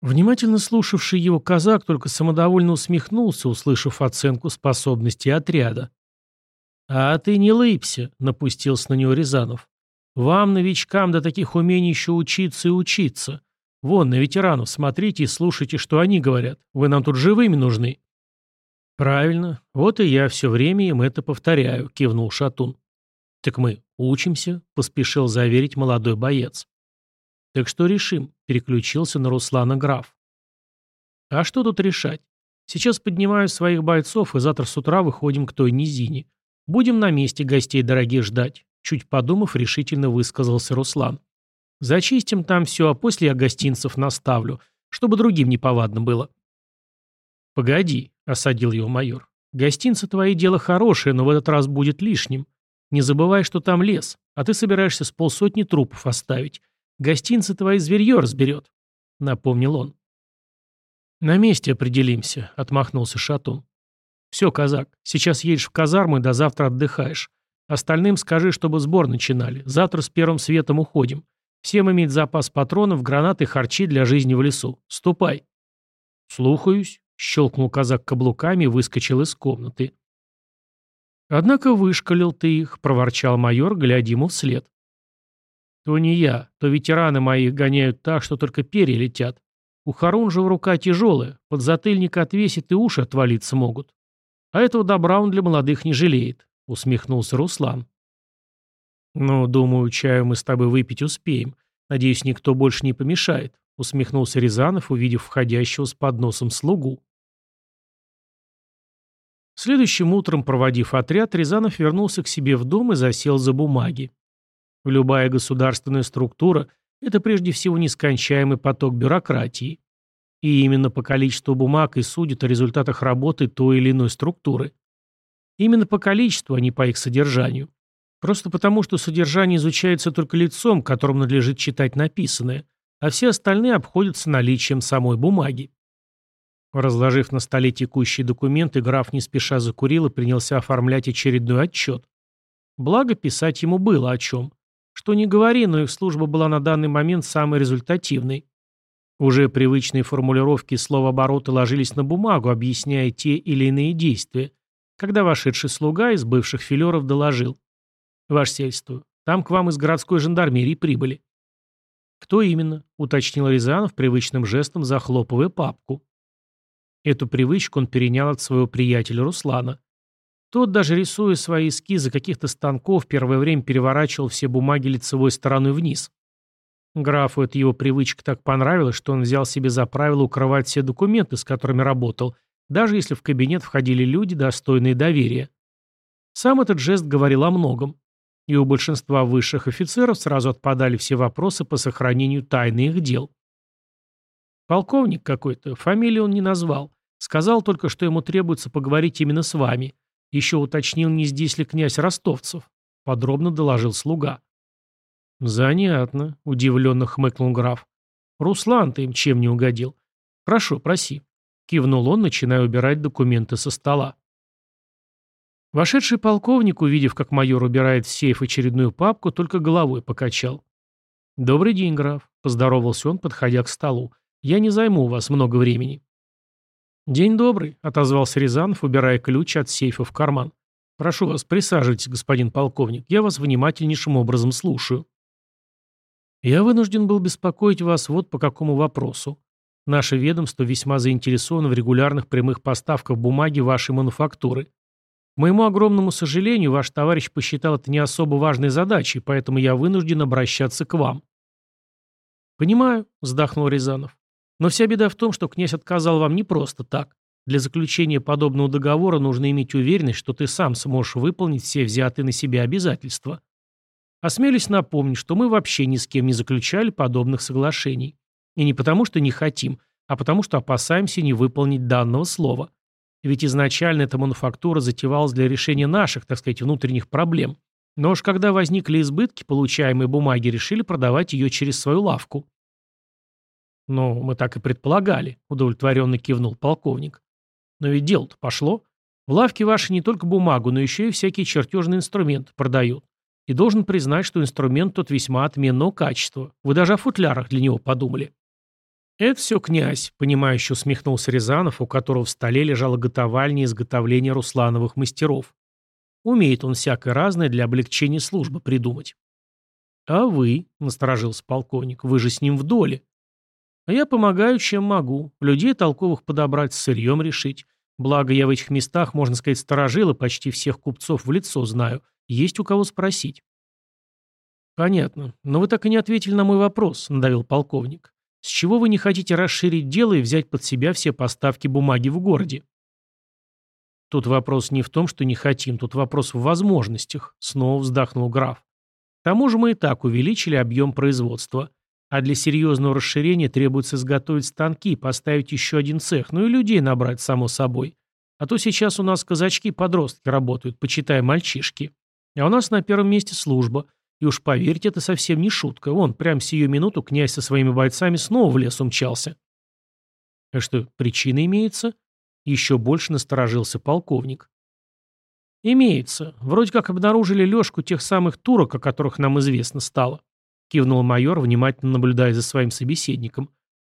Внимательно слушавший его казак только самодовольно усмехнулся, услышав оценку способностей отряда. «А ты не лыбся», — напустился на него Рязанов. «Вам, новичкам, до таких умений еще учиться и учиться. Вон, на ветеранов смотрите и слушайте, что они говорят. Вы нам тут живыми нужны». «Правильно. Вот и я все время им это повторяю», — кивнул Шатун. «Так мы учимся», — поспешил заверить молодой боец. «Так что решим?» – переключился на Руслана граф. «А что тут решать? Сейчас поднимаю своих бойцов, и завтра с утра выходим к той низине. Будем на месте гостей дорогих ждать», – чуть подумав, решительно высказался Руслан. «Зачистим там все, а после я гостинцев наставлю, чтобы другим неповадно было». «Погоди», – осадил его майор. «Гостинцы твои дело хорошее, но в этот раз будет лишним. Не забывай, что там лес, а ты собираешься с полсотни трупов оставить. Гостинцы твои зверье разберет», — напомнил он. «На месте определимся», — отмахнулся Шатун. «Все, казак, сейчас едешь в казарму и до завтра отдыхаешь. Остальным скажи, чтобы сбор начинали. Завтра с первым светом уходим. Всем иметь запас патронов, гранаты, харчи для жизни в лесу. Ступай». «Слухаюсь», — щелкнул казак каблуками и выскочил из комнаты. «Однако вышкалил ты их», — проворчал майор, глядя ему вслед. То не я, то ветераны мои гоняют так, что только перья летят. У Харунжева рука тяжелая, под затыльник отвесит и уши отвалиться могут. А этого добра он для молодых не жалеет, усмехнулся Руслан. Ну, думаю, чаю мы с тобой выпить успеем. Надеюсь, никто больше не помешает, усмехнулся Рязанов, увидев входящего с подносом слугу. Следующим утром, проводив отряд, Рязанов вернулся к себе в дом и засел за бумаги. Любая государственная структура – это прежде всего нескончаемый поток бюрократии. И именно по количеству бумаг и судят о результатах работы той или иной структуры. Именно по количеству, а не по их содержанию. Просто потому, что содержание изучается только лицом, которому надлежит читать написанное, а все остальные обходятся наличием самой бумаги. Разложив на столе текущие документы, граф не спеша закурил и принялся оформлять очередной отчет. Благо, писать ему было о чем. Что не говори, но их служба была на данный момент самой результативной. Уже привычные формулировки словообороты ложились на бумагу, объясняя те или иные действия, когда вошедший слуга из бывших филеров доложил. «Ваше сельство, там к вам из городской жандармерии прибыли». «Кто именно?» — уточнил Рязанов привычным жестом, захлопывая папку. Эту привычку он перенял от своего приятеля Руслана. Тот, даже рисуя свои эскизы каких-то станков, первое время переворачивал все бумаги лицевой стороной вниз. Графу эта его привычка так понравилась, что он взял себе за правило укрывать все документы, с которыми работал, даже если в кабинет входили люди, достойные доверия. Сам этот жест говорил о многом. И у большинства высших офицеров сразу отпадали все вопросы по сохранению тайны их дел. Полковник какой-то, фамилию он не назвал. Сказал только, что ему требуется поговорить именно с вами – еще уточнил, не здесь ли князь Ростовцев. Подробно доложил слуга. «Занятно», — удивленно хмыкнул граф. «Руслан, ты им чем не угодил? Прошу, проси». Кивнул он, начиная убирать документы со стола. Вошедший полковник, увидев, как майор убирает в сейф очередную папку, только головой покачал. «Добрый день, граф», — поздоровался он, подходя к столу. «Я не займу у вас много времени». «День добрый», — отозвался Рязанов, убирая ключ от сейфа в карман. «Прошу вас, присаживайтесь, господин полковник. Я вас внимательнейшим образом слушаю». «Я вынужден был беспокоить вас вот по какому вопросу. Наше ведомство весьма заинтересовано в регулярных прямых поставках бумаги вашей мануфактуры. К моему огромному сожалению, ваш товарищ посчитал это не особо важной задачей, поэтому я вынужден обращаться к вам». «Понимаю», — вздохнул Рязанов. Но вся беда в том, что князь отказал вам не просто так. Для заключения подобного договора нужно иметь уверенность, что ты сам сможешь выполнить все взятые на себя обязательства. Осмелюсь напомнить, что мы вообще ни с кем не заключали подобных соглашений. И не потому, что не хотим, а потому, что опасаемся не выполнить данного слова. Ведь изначально эта мануфактура затевалась для решения наших, так сказать, внутренних проблем. Но уж когда возникли избытки, получаемые бумаги решили продавать ее через свою лавку. «Ну, мы так и предполагали», — удовлетворенно кивнул полковник. «Но ведь дело-то пошло. В лавке ваши не только бумагу, но еще и всякие чертежные инструменты продают. И должен признать, что инструмент тот весьма отменного качества. Вы даже о футлярах для него подумали». «Это все князь», — понимающе усмехнулся Рязанов, у которого в столе лежала готовальня изготовления руслановых мастеров. Умеет он всякое разное для облегчения службы придумать. «А вы», — насторожился полковник, — «вы же с ним в доле». «А я помогаю, чем могу. Людей толковых подобрать, с сырьем решить. Благо, я в этих местах, можно сказать, сторожил и почти всех купцов в лицо знаю. Есть у кого спросить». «Понятно. Но вы так и не ответили на мой вопрос», — надавил полковник. С чего вы не хотите расширить дело и взять под себя все поставки бумаги в городе? Тут вопрос не в том, что не хотим, тут вопрос в возможностях, снова вздохнул граф. К тому же мы и так увеличили объем производства. А для серьезного расширения требуется изготовить станки, поставить еще один цех, ну и людей набрать, само собой. А то сейчас у нас казачки-подростки работают, почитай мальчишки. А у нас на первом месте служба – и уж поверьте, это совсем не шутка. Вон, прямо сию минуту князь со своими бойцами снова в лес умчался. А что, причина имеется? Еще больше насторожился полковник. Имеется. Вроде как обнаружили лёжку тех самых турок, о которых нам известно стало. Кивнул майор, внимательно наблюдая за своим собеседником.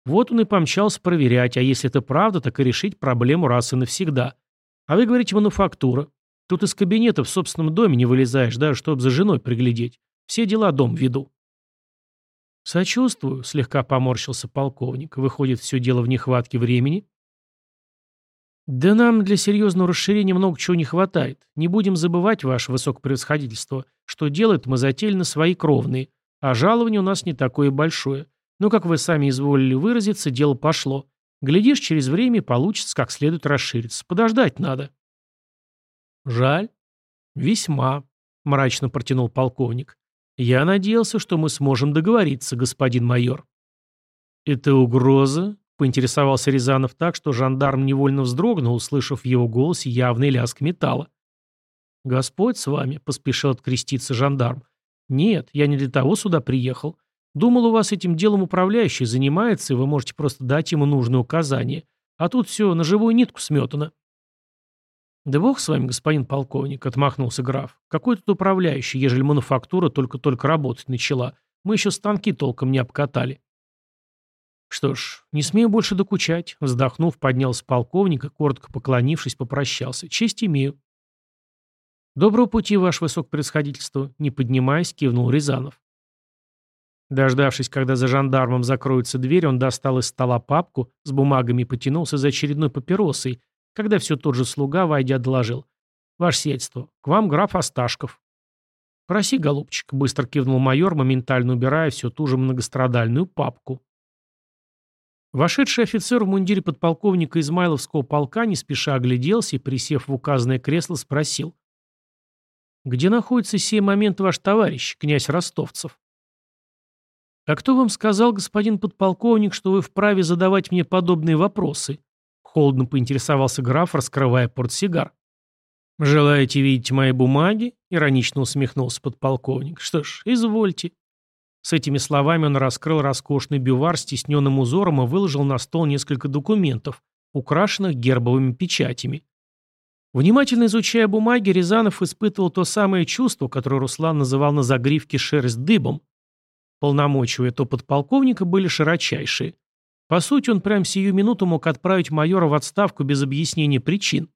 Вот он и помчался проверять, а если это правда, так и решить проблему раз и навсегда. А вы говорите мануфактура. Тут из кабинета в собственном доме не вылезаешь, даже чтобы за женой приглядеть. Все дела дом веду». «Сочувствую», — слегка поморщился полковник. «Выходит, все дело в нехватке времени?» «Да нам для серьезного расширения много чего не хватает. Не будем забывать, ваше высокопревосходительство, что делают мы затеяли на свои кровные, а жалование у нас не такое большое. Но, как вы сами изволили выразиться, дело пошло. Глядишь, через время получится как следует расшириться. Подождать надо». «Жаль?» «Весьма», — мрачно протянул полковник. «Я надеялся, что мы сможем договориться, господин майор». «Это угроза?» — поинтересовался Рязанов так, что жандарм невольно вздрогнул, услышав в его голосе явный лязг металла. «Господь с вами», — поспешил откреститься жандарм. «Нет, я не для того сюда приехал. Думал, у вас этим делом управляющий занимается, и вы можете просто дать ему нужные указания. А тут все на живую нитку сметано». «Да бог с вами, господин полковник», — отмахнулся граф. «Какой тут управляющий, ежели мануфактура только-только работать начала? Мы еще станки толком не обкатали». «Что ж, не смею больше докучать», — вздохнув, поднялся полковник и, коротко поклонившись, попрощался. «Честь имею». «Доброго пути, ваше высокопредсходительство», — не поднимаясь, кивнул Рязанов. Дождавшись, когда за жандармом закроется дверь, он достал из стола папку с бумагами и потянулся за очередной папиросой, когда все тот же слуга, войдя, доложил. «Ваше сиятельство, к вам граф Осташков». «Проси, голубчик», — быстро кивнул майор, моментально убирая всю ту же многострадальную папку. Вошедший офицер в мундире подполковника Измайловского полка не спеша огляделся и, присев в указанное кресло, спросил. «Где находится сей момент ваш товарищ, князь Ростовцев?» «А кто вам сказал, господин подполковник, что вы вправе задавать мне подобные вопросы?» Холодно поинтересовался граф, раскрывая портсигар. «Желаете видеть мои бумаги?» — иронично усмехнулся подполковник. «Что ж, извольте». С этими словами он раскрыл роскошный бювар с тисненным узором и выложил на стол несколько документов, украшенных гербовыми печатями. Внимательно изучая бумаги, Рязанов испытывал то самое чувство, которое Руслан называл на загривке шерсть дыбом. Полномочия этого подполковника были широчайшие. По сути, он прямо сию минуту мог отправить майора в отставку без объяснения причин.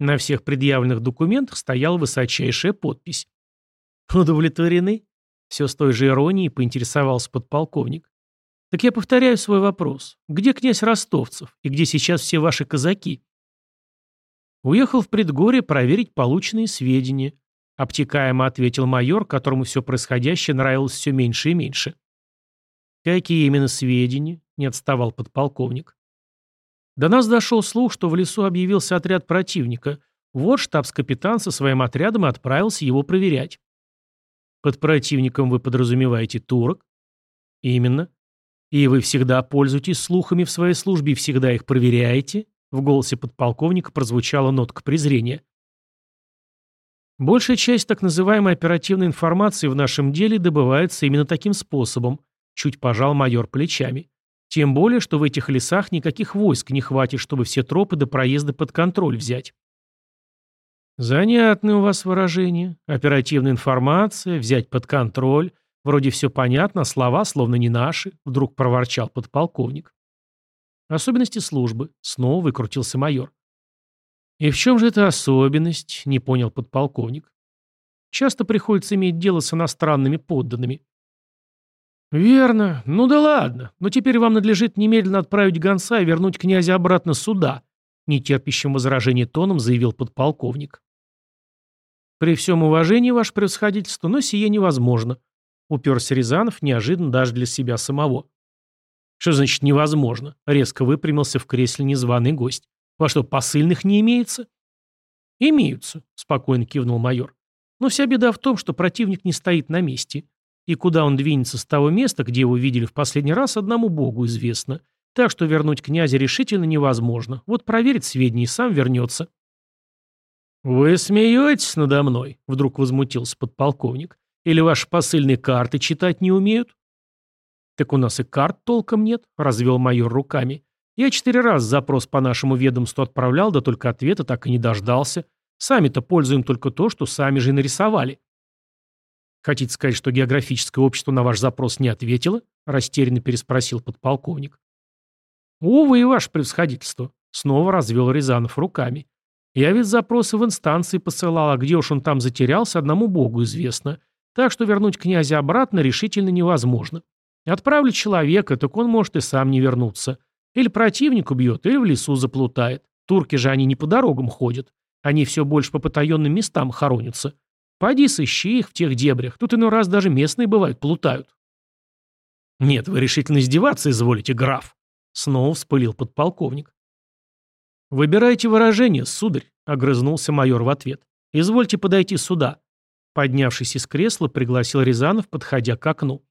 На всех предъявленных документах стояла высочайшая подпись. «Удовлетворены?» Все с той же иронией поинтересовался подполковник. «Так я повторяю свой вопрос. Где князь Ростовцев? И где сейчас все ваши казаки?» Уехал в предгорье проверить полученные сведения. Обтекаемо ответил майор, которому все происходящее нравилось все меньше и меньше. «Какие именно сведения?» — не отставал подполковник. До нас дошел слух, что в лесу объявился отряд противника. Вот штабс-капитан со своим отрядом отправился его проверять. Под противником вы подразумеваете турок? Именно. И вы всегда пользуетесь слухами в своей службе и всегда их проверяете? В голосе подполковника прозвучала нотка презрения. Большая часть так называемой оперативной информации в нашем деле добывается именно таким способом, Чуть пожал майор плечами. Тем более, что в этих лесах никаких войск не хватит, чтобы все тропы до проезда под контроль взять. Занятное у вас выражение. Оперативная информация, взять под контроль. Вроде все понятно, слова словно не наши, вдруг проворчал подполковник. Особенности службы. Снова выкрутился майор. И в чем же эта особенность? Не понял подполковник. Часто приходится иметь дело с иностранными подданными. «Верно. Ну да ладно. Но теперь вам надлежит немедленно отправить гонца и вернуть князя обратно сюда», нетерпящим возражения тоном заявил подполковник. «При всем уважении, ваше превосходительство, но сие невозможно», уперся Рязанов неожиданно даже для себя самого. «Что значит невозможно?» резко выпрямился в кресле незваный гость. «Во что, посыльных не имеется?» «Имеются», спокойно кивнул майор. «Но вся беда в том, что противник не стоит на месте. И куда он двинется с того места, где его видели в последний раз, одному богу известно. Так что вернуть князя решительно невозможно. Вот проверит сведения и сам вернется. «Вы смеетесь надо мной?» — вдруг возмутился подполковник. «Или ваши посыльные карты читать не умеют?» «Так у нас и карт толком нет», — развел майор руками. «Я четыре раза запрос по нашему ведомству отправлял, да только ответа так и не дождался. Сами-то пользуем только то, что сами же и нарисовали». «Хотите сказать, что географическое общество на ваш запрос не ответило?» – растерянно переспросил подполковник. «Увы, и ваше превосходительство», – снова развел Рязанов руками. «Я ведь запросы в инстанции посылал, а где уж он там затерялся, одному богу известно. Так что вернуть князя обратно решительно невозможно. Отправлю человека, так он может и сам не вернуться. Или противник убьет, или в лесу заплутает. Турки же они не по дорогам ходят. Они все больше по потаенным местам хоронятся. Пойди сыщи их в тех дебрях. Тут иной раз даже местные бывают, плутают. Нет, вы решительно издеваться изволите, граф. Снова вспылил подполковник. «Выбирайте выражение, сударь», — огрызнулся майор в ответ. «Извольте подойти сюда». Поднявшись из кресла, пригласил Рязанов, подходя к окну.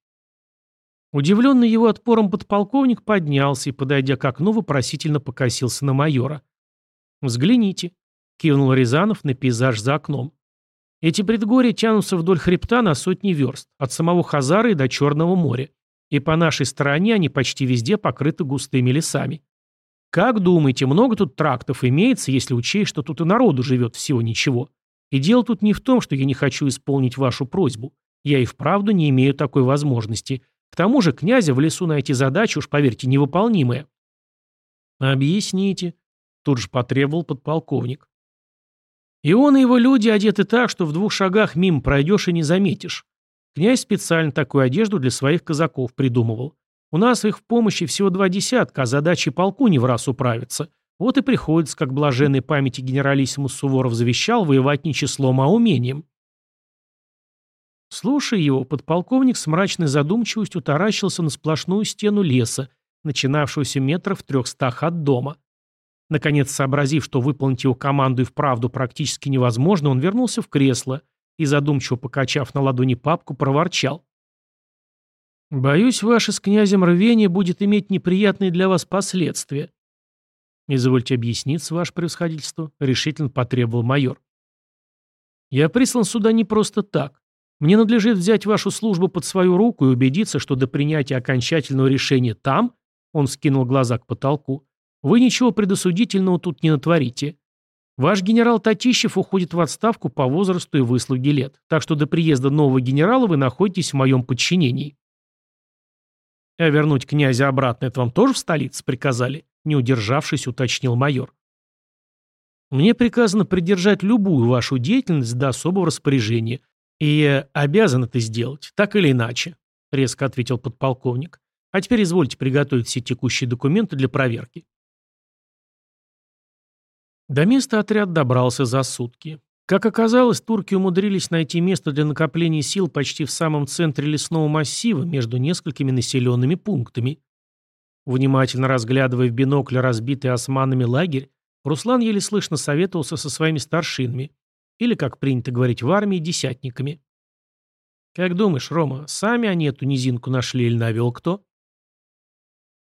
Удивленный его отпором подполковник поднялся и, подойдя к окну, вопросительно покосился на майора. «Взгляните», — кивнул Рязанов на пейзаж за окном. Эти предгорья тянутся вдоль хребта на сотни верст, от самого Хазары до Черного моря. И по нашей стороне они почти везде покрыты густыми лесами. Как думаете, много тут трактов имеется, если учесть, что тут и народу живет всего ничего? И дело тут не в том, что я не хочу исполнить вашу просьбу. Я и вправду не имею такой возможности. К тому же князя в лесу найти задачу, уж поверьте, невыполнимая. Объясните, тут же потребовал подполковник. И он и его люди одеты так, что в двух шагах мимо пройдешь и не заметишь. Князь специально такую одежду для своих казаков придумывал. У нас их в помощи всего два десятка, а задачи полку не в раз управиться. Вот и приходится, как блаженной памяти генералиссимус Суворов завещал, воевать не числом, а умением. Слушая его, подполковник с мрачной задумчивостью таращился на сплошную стену леса, начинавшуюся метров в трехстах от дома. Наконец, сообразив, что выполнить его команду и вправду практически невозможно, он вернулся в кресло и, задумчиво покачав на ладони папку, проворчал. «Боюсь, ваше с князем рвение будет иметь неприятные для вас последствия». «Извольте объясниться, ваше превосходительство», — решительно потребовал майор. «Я прислан сюда не просто так. Мне надлежит взять вашу службу под свою руку и убедиться, что до принятия окончательного решения там, — он скинул глаза к потолку, вы ничего предосудительного тут не натворите. Ваш генерал Татищев уходит в отставку по возрасту и выслуге лет, так что до приезда нового генерала вы находитесь в моем подчинении. А вернуть князя обратно это вам тоже в столице приказали? Не удержавшись, уточнил майор. Мне приказано придержать любую вашу деятельность до особого распоряжения. И обязан это сделать, так или иначе, резко ответил подполковник. А теперь извольте приготовить все текущие документы для проверки. До места отряд добрался за сутки. Как оказалось, турки умудрились найти место для накопления сил почти в самом центре лесного массива между несколькими населенными пунктами. Внимательно разглядывая в бинокль разбитый османами лагерь, Руслан еле слышно советовался со своими старшинами, или, как принято говорить в армии, десятниками. «Как думаешь, Рома, сами они эту низинку нашли или навел кто?»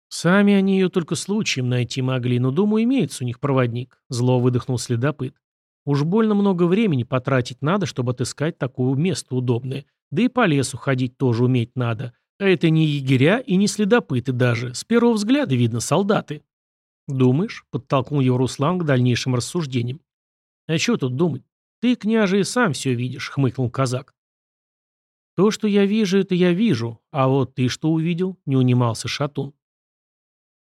Сами они ее только случаем найти могли, но, думаю, имеется у них проводник. Зло выдохнул следопыт. Уж больно много времени потратить надо, чтобы отыскать такое место удобное. Да и по лесу ходить тоже уметь надо. А это не егеря и не следопыты даже. С первого взгляда видно солдаты. «Думаешь?» — подтолкнул его Руслан к дальнейшим рассуждениям. «А что тут думать? Ты, княже, и сам все видишь», — хмыкнул казак. «То, что я вижу, это я вижу. А вот ты что увидел?» — не унимался Шатун.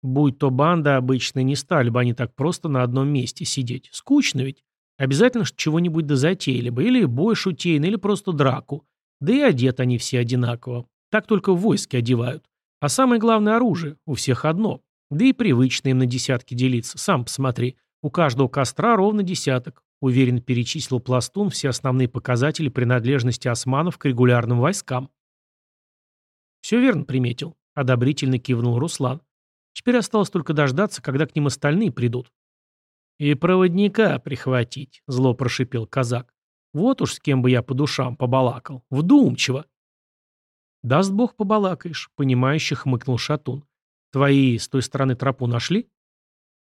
Будь то банда обычная, не стали бы они так просто на одном месте сидеть. Скучно ведь. Обязательно чего-нибудь да затеяли бы. Или бой шутейный, или просто драку. Да и одеты они все одинаково. Так только в войске одевают. А самое главное оружие. У всех одно. Да и привычно им на десятки делиться. Сам посмотри. У каждого костра ровно десяток. Уверенно перечислил Пластун все основные показатели принадлежности османов к регулярным войскам. «Все верно приметил», — одобрительно кивнул Руслан. «Теперь осталось только дождаться, когда к ним остальные придут». «И проводника прихватить», — зло прошипел казак. «Вот уж с кем бы я по душам побалакал. Вдумчиво». «Даст бог побалакаешь», — понимающе хмыкнул Шатун. «Твои с той стороны тропу нашли?»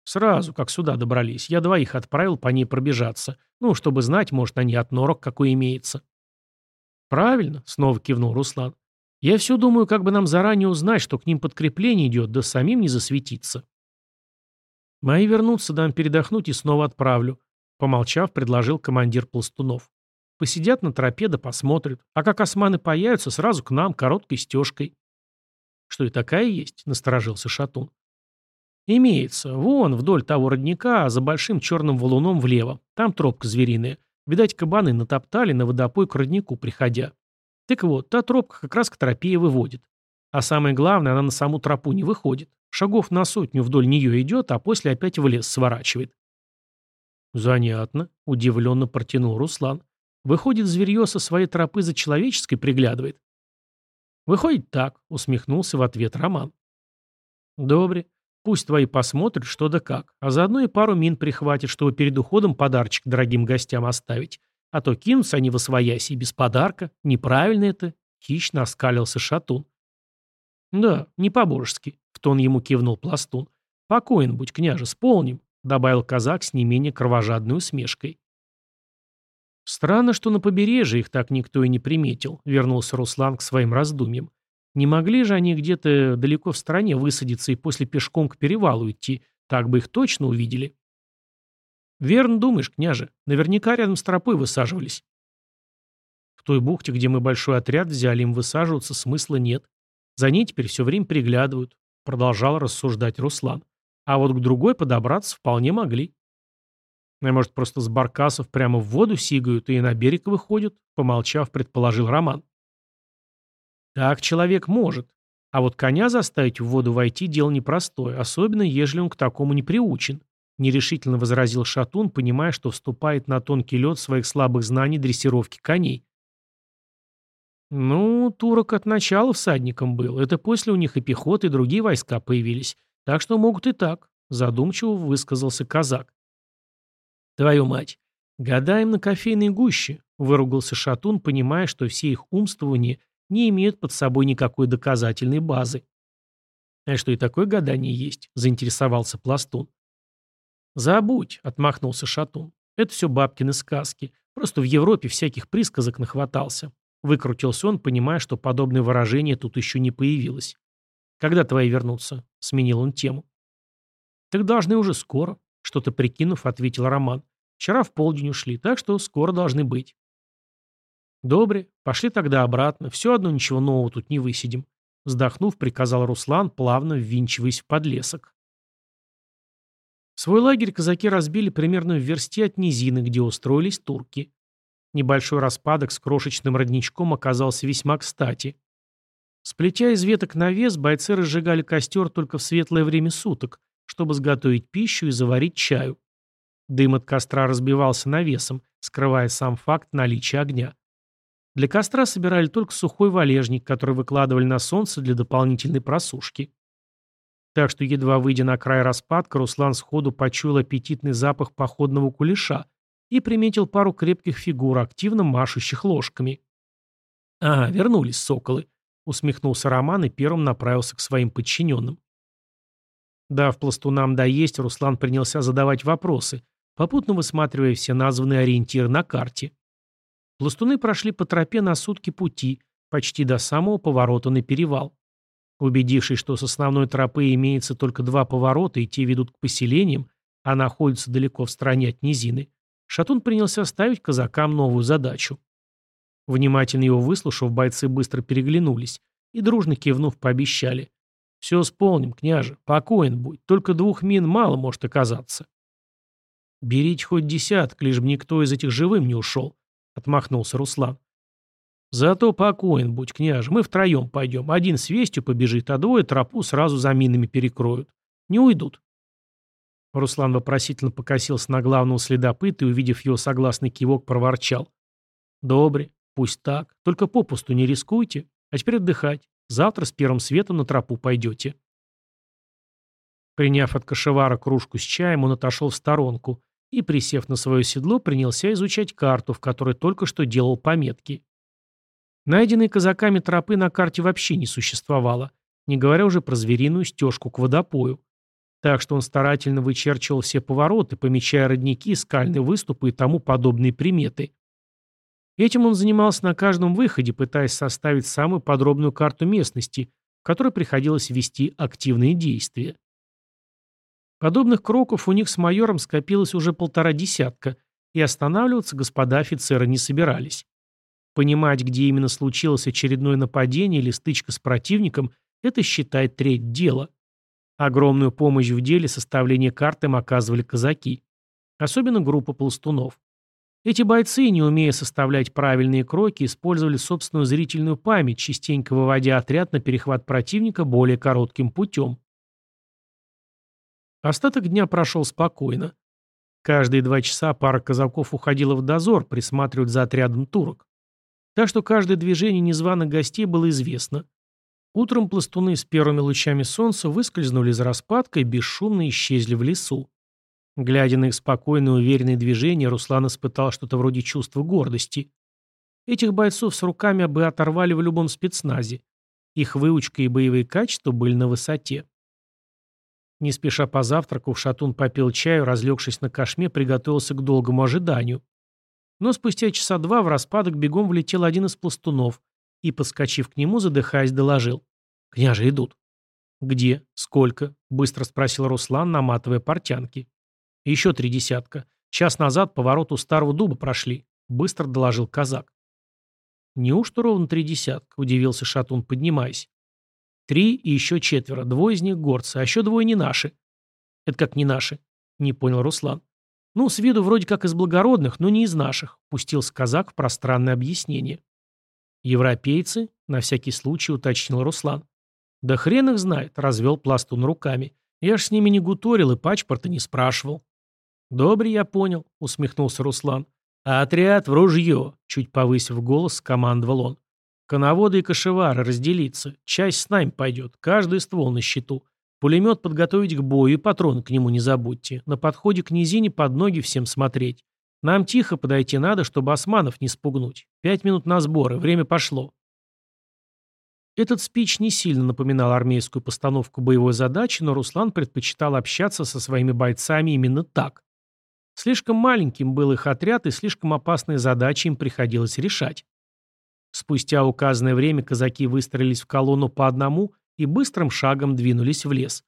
«Сразу, как сюда добрались. Я двоих отправил по ней пробежаться. Ну, чтобы знать, может, они отнорок какой имеется». «Правильно», — снова кивнул Руслан. «Я все думаю, как бы нам заранее узнать, что к ним подкрепление идет, да самим не засветиться». «Мои вернутся, дам передохнуть и снова отправлю», — помолчав, предложил командир Пластунов. Посидят на тропе да посмотрят. А как османы появятся, сразу к нам, короткой стежкой. Что и такая есть, насторожился Шатун. Имеется. Вон, вдоль того родника, за большим черным валуном влево. Там тропка звериная. Видать, кабаны натоптали на водопой к роднику, приходя. Так вот, та тропка как раз к тропе и выводит. А самое главное, она на саму тропу не выходит. Шагов на сотню вдоль нее идет, а после опять в лес сворачивает. «Занятно», — удивленно протянул Руслан. Выходит, зверье со своей тропы за человеческой приглядывает. Выходит так, усмехнулся в ответ Роман. Добре. Пусть твои посмотрят, что да как, а заодно и пару мин прихватит, чтобы перед уходом подарочек дорогим гостям оставить. А то кинутся они в освояси без подарка. Неправильно это. Хищно оскалился шатун. Да, не по-божески, в тон ему кивнул пластун. Покоен будь, княже, сполним, добавил казак с не менее кровожадной усмешкой. Странно, что на побережье их так никто и не приметил, вернулся Руслан к своим раздумьям. Не могли же они где-то далеко в стороне высадиться и после пешком к перевалу идти, так бы их точно увидели. Верно думаешь, княже, наверняка рядом с тропой высаживались. В той бухте, где мы большой отряд взяли, им высаживаться смысла нет. За ней теперь все время приглядывают, продолжал рассуждать Руслан. А вот к другой подобраться вполне могли. А может, просто с баркасов прямо в воду сигают и на берег выходят?» Помолчав, предположил Роман. «Так человек может. А вот коня заставить в воду войти – дело непростое, особенно ежели он к такому не приучен», нерешительно возразил Шатун, понимая, что вступает на тонкий лед своих слабых знаний дрессировки коней. «Ну, турок от начала всадником был. Это после у них и пехоты, и другие войска появились. Так что могут и так», – задумчиво высказался казак. «Твою мать! Гадаем на кофейной гуще», — выругался Шатун, понимая, что все их умствования не имеют под собой никакой доказательной базы. «А что и такое гадание есть?» — заинтересовался Пластун. «Забудь», — отмахнулся Шатун. «Это все бабкины сказки. Просто в Европе всяких присказок нахватался». Выкрутился он, понимая, что подобное выражение тут еще не появилось. «Когда твои вернутся?» — сменил он тему. «Так должны уже скоро», — что-то прикинув, ответил Роман. Вчера в полдень ушли, так что скоро должны быть. Добре, пошли тогда обратно. Все одно ничего нового тут не высидим. Вздохнув, приказал Руслан, плавно ввинчиваясь в подлесок. Свой лагерь казаки разбили примерно в версте от низины, где устроились турки. Небольшой распадок с крошечным родничком оказался весьма кстати. Сплетя из веток навес, бойцы разжигали костер только в светлое время суток, чтобы сготовить пищу и заварить чаю. Дым от костра разбивался навесом, скрывая сам факт наличия огня. Для костра собирали только сухой валежник, который выкладывали на солнце для дополнительной просушки. Так что, едва выйдя на край распадка, Руслан сходу почуял аппетитный запах походного кулеша и приметил пару крепких фигур, активно машущих ложками. «А, вернулись соколы», — усмехнулся Роман и первым направился к своим подчиненным. Дав пластунам доесть, Руслан принялся задавать вопросы, попутно высматривая все названные ориентиры на карте. Пластуны прошли по тропе на сутки пути, почти до самого поворота на перевал. Убедившись, что с основной тропы имеется только два поворота и те ведут к поселениям, а находятся далеко в стороне от низины, Шатун принялся ставить казакам новую задачу. Внимательно его выслушав, бойцы быстро переглянулись и, дружно кивнув, пообещали. Все сполним, княже, покоен будь, только двух мин мало может оказаться. Берите хоть десяток, лишь бы никто из этих живым не ушел, отмахнулся Руслан. Зато покоен будь, княже, мы втроем пойдем. Один с вестью побежит, а двое тропу сразу за минами перекроют. Не уйдут. Руслан вопросительно покосился на главного следопыта и, увидев его согласный кивок, проворчал. «Добре, пусть так. Только попусту не рискуйте. А теперь отдыхать. Завтра с первым светом на тропу пойдете». Приняв от кошевара кружку с чаем, он отошел в сторонку и, присев на свое седло, принялся изучать карту, в которой только что делал пометки. Найденные казаками тропы на карте вообще не существовало, не говоря уже про звериную стежку к водопою. Так что он старательно вычерчивал все повороты, помечая родники, скальные выступы и тому подобные приметы. Этим он занимался на каждом выходе, пытаясь составить самую подробную карту местности, в которой приходилось вести активные действия. Подобных кроков у них с майором скопилось уже полтора десятка, и останавливаться господа офицеры не собирались. Понимать, где именно случилось очередное нападение или стычка с противником, это считает треть дела. Огромную помощь в деле составления карты им оказывали казаки. Особенно группа пластунов. Эти бойцы, не умея составлять правильные кроки, использовали собственную зрительную память, частенько выводя отряд на перехват противника более коротким путем. Остаток дня прошел спокойно. Каждые два часа пара казаков уходила в дозор, присматривать за отрядом турок. Так что каждое движение незваных гостей было известно. Утром пластуны с первыми лучами солнца выскользнули из распадка и бесшумно исчезли в лесу. Глядя на их спокойные уверенные движения, Руслан испытал что-то вроде чувства гордости. Этих бойцов с руками бы оторвали в любом спецназе. Их выучка и боевые качества были на высоте. Не спеша позавтракав, Шатун попил чаю, разлегшись на кошме, приготовился к долгому ожиданию. Но спустя часа два в распадок бегом влетел один из пластунов и, подскочив к нему, задыхаясь, доложил. «Княже, идут». «Где? Сколько?» — быстро спросил Руслан, наматывая портянки. «Еще три десятка. Час назад поворот у старого дуба прошли», — быстро доложил казак. «Неужто ровно три десятка?» — удивился Шатун, поднимаясь. «Три и еще четверо. Двое из них горцы, а еще двое не наши». «Это как не наши?» — не понял Руслан. «Ну, с виду вроде как из благородных, но не из наших», — пустился казак в пространное объяснение. «Европейцы?» — на всякий случай уточнил Руслан. «Да хрен их знает», — развел пластун руками. «Я ж с ними не гуторил и пачпорта не спрашивал». «Добре, я понял», — усмехнулся Руслан. «А отряд в ружье», — чуть повысив голос, скомандовал он. «Коноводы и кошевары разделиться. Часть с нами пойдет. Каждый ствол на счету. Пулемет подготовить к бою и патроны к нему не забудьте. На подходе к низине под ноги всем смотреть. Нам тихо подойти надо, чтобы османов не спугнуть. Пять минут на сборы, время пошло. Этот спич не сильно напоминал армейскую постановку боевой задачи, но Руслан предпочитал общаться со своими бойцами именно так. Слишком маленьким был их отряд, и слишком опасные задачи им приходилось решать. Спустя указанное время казаки выстроились в колонну по одному и быстрым шагом двинулись в лес.